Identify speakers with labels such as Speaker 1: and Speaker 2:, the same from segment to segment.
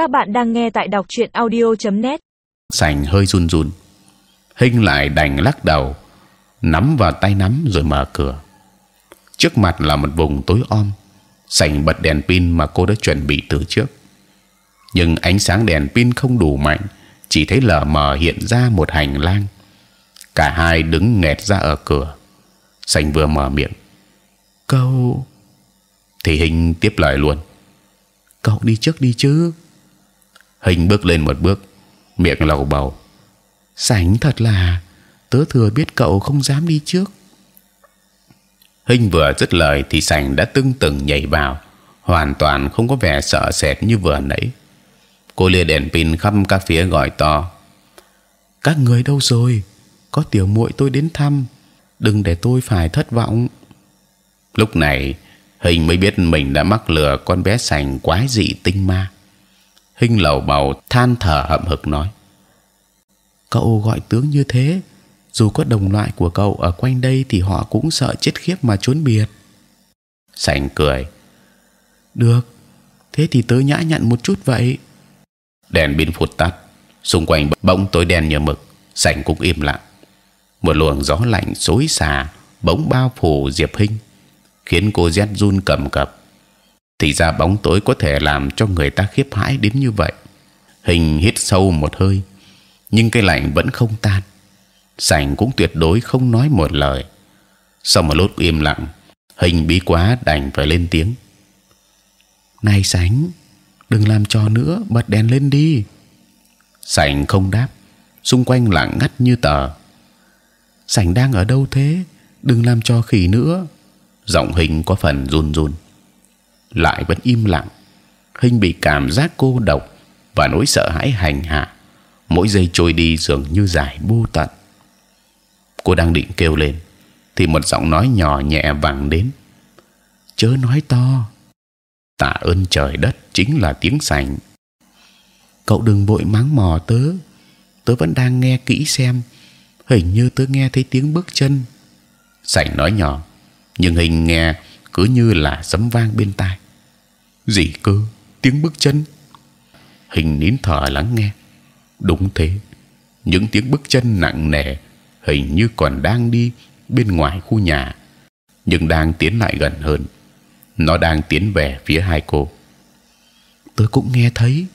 Speaker 1: Các bạn đang nghe tại đọc truyện audio.net.
Speaker 2: sành hơi run run. Hình lại đành lắc đầu, nắm vào tay nắm rồi mở cửa. Trước mặt là một vùng tối om, sành bật đèn pin mà cô đã chuẩn bị từ trước. Nhưng ánh sáng đèn pin không đủ mạnh, chỉ thấy lờ mờ hiện ra một hành lang. Cả hai đứng nghẹt ra ở cửa. Sành vừa mở miệng. Câu thì hình tiếp lời luôn. Cậu đi trước đi chứ hình bước lên một bước, miệng lầu bầu. Sảnh thật là, tớ thừa biết cậu không dám đi trước. Hình vừa dứt lời thì sảnh đã tưng từng nhảy vào, hoàn toàn không có vẻ sợ sệt như vừa nãy. Cô lia đèn pin khắp các phía gọi to. Các người đâu rồi? Có tiểu muội tôi đến thăm. Đừng để tôi phải thất vọng. Lúc này, hình mới biết mình đã mắc lừa con bé sành quái dị tinh ma hình lầu bầu than thở hậm hực nói. Cậu gọi tướng như thế dù có đồng loại của cậu ở quanh đây thì họ cũng sợ chết khiếp mà trốn biệt. Sành cười. Được thế thì tớ nhã nhặn một chút vậy. Đèn pin phụt tắt xung quanh bỗng tối đen như mực sành cũng im lặng. Một luồng gió lạnh xối xả bỗng bao phủ diệp hinh khiến cô rét run cầm cập thì ra bóng tối có thể làm cho người ta khiếp hãi đến như vậy. Hình hít sâu một hơi nhưng cái lạnh vẫn không tan. Sành cũng tuyệt đối không nói một lời. Sau một lúc im lặng hình bí quá đành phải lên tiếng. Này sảnh, đừng làm trò nữa bật đèn lên đi. Sành không đáp xung quanh lặng ngắt như tờ. Sành đang ở đâu thế? Đừng làm trò khỉ nữa. Giọng hình có phần run run lại vẫn im lặng. Hình bị cảm giác cô độc và nỗi sợ hãi hành hạ. Mỗi giây trôi đi dường như dài vô tận. Cô đang định kêu lên, thì một giọng nói nhỏ nhẹ vang đến. Chớ nói to. Tạ ơn trời đất chính là tiếng sành. Cậu đừng vội mắng mò tớ. Tớ vẫn đang nghe kỹ xem. Hình như tớ nghe thấy tiếng bước chân. Sành nói nhỏ, nhưng hình nghe cứ như là sấm vang bên tai gì cơ? Tiếng bước chân? Hình nín thở lắng nghe. Đúng thế. Những tiếng bước chân nặng nề hình như còn đang đi bên ngoài khu nhà, nhưng đang tiến lại gần hơn. Nó đang tiến về phía hai cô. Tôi cũng nghe thấy,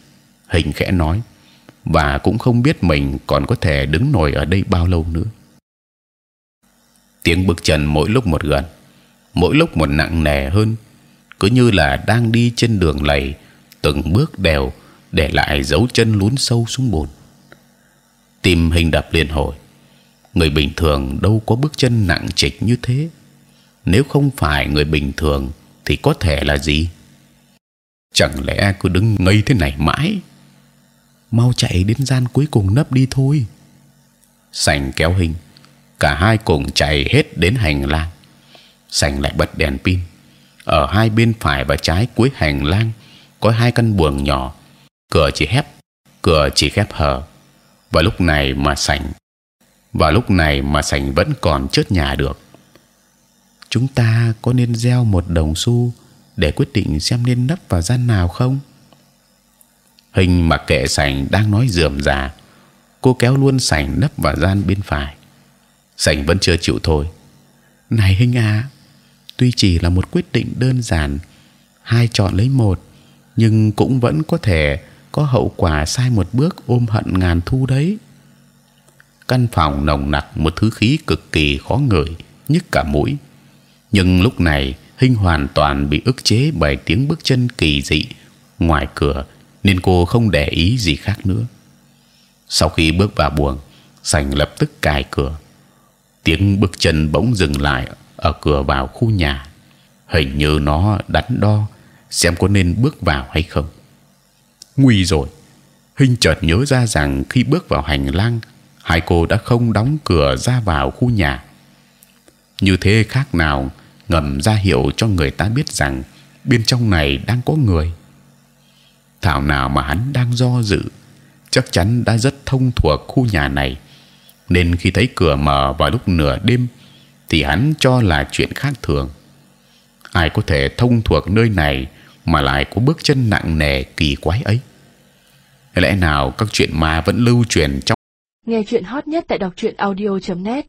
Speaker 2: hình khẽ nói, và cũng không biết mình còn có thể đứng nổi ở đây bao lâu nữa. Tiếng bước chân mỗi lúc một gần, mỗi lúc một nặng nề hơn cứ như là đang đi trên đường lầy, từng bước đều để lại dấu chân lún sâu xuống bùn. Tim hình đập liền hồi, người bình thường đâu có bước chân nặng trịch như thế. Nếu không phải người bình thường thì có thể là gì? Chẳng lẽ cứ đứng ngây thế này mãi? Mau chạy đến gian cuối cùng nấp đi thôi. Sành kéo hình, cả hai cùng chạy hết đến hành lang. Sành lại bật đèn pin ở hai bên phải và trái cuối hành lang, có hai căn buồng nhỏ, cửa chỉ hép cửa chỉ khép hờ. Và lúc này mà sảnh, và lúc này mà sảnh vẫn còn chớt nhà được. Chúng ta có nên gieo một đồng xu để quyết định xem nên nấp vào gian nào không? Hình mặc kệ sảnh đang nói dườm già, cô kéo luôn sảnh nấp vào gian bên phải. Sảnh vẫn chưa chịu thôi. Này hình à tuy chỉ là một quyết định đơn giản, hai chọn lấy một, nhưng cũng vẫn có thể có hậu quả sai một bước ôm hận ngàn thu đấy. Căn phòng nồng nặc một thứ khí cực kỳ khó ngửi, nhức cả mũi. Nhưng lúc này hình hoàn toàn bị ức chế bởi tiếng bước chân kỳ dị ngoài cửa, nên cô không để ý gì khác nữa. Sau khi bước vào buồng sành lập tức cài cửa. Tiếng bước chân bỗng dừng lại ở cửa vào khu nhà. Hình như nó đắn đo xem có nên bước vào hay không. Nguy rồi. Hình chợt nhớ ra rằng khi bước vào hành lang, hai cô đã không đóng cửa ra vào khu nhà. Như thế khác nào ngầm ra hiệu cho người ta biết rằng bên trong này đang có người. Thảo nào mà hắn đang do dự, chắc chắn đã rất thông thuộc khu nhà này. Nên khi thấy cửa mở vào lúc nửa đêm thì hắn cho là chuyện khác thường. Ai có thể thông thuộc nơi này mà lại có bước chân nặng nề kỳ quái ấy? Lẽ nào các chuyện ma vẫn lưu truyền trong
Speaker 1: nghe chuyện hot nhất tại đọc truyện audio .net.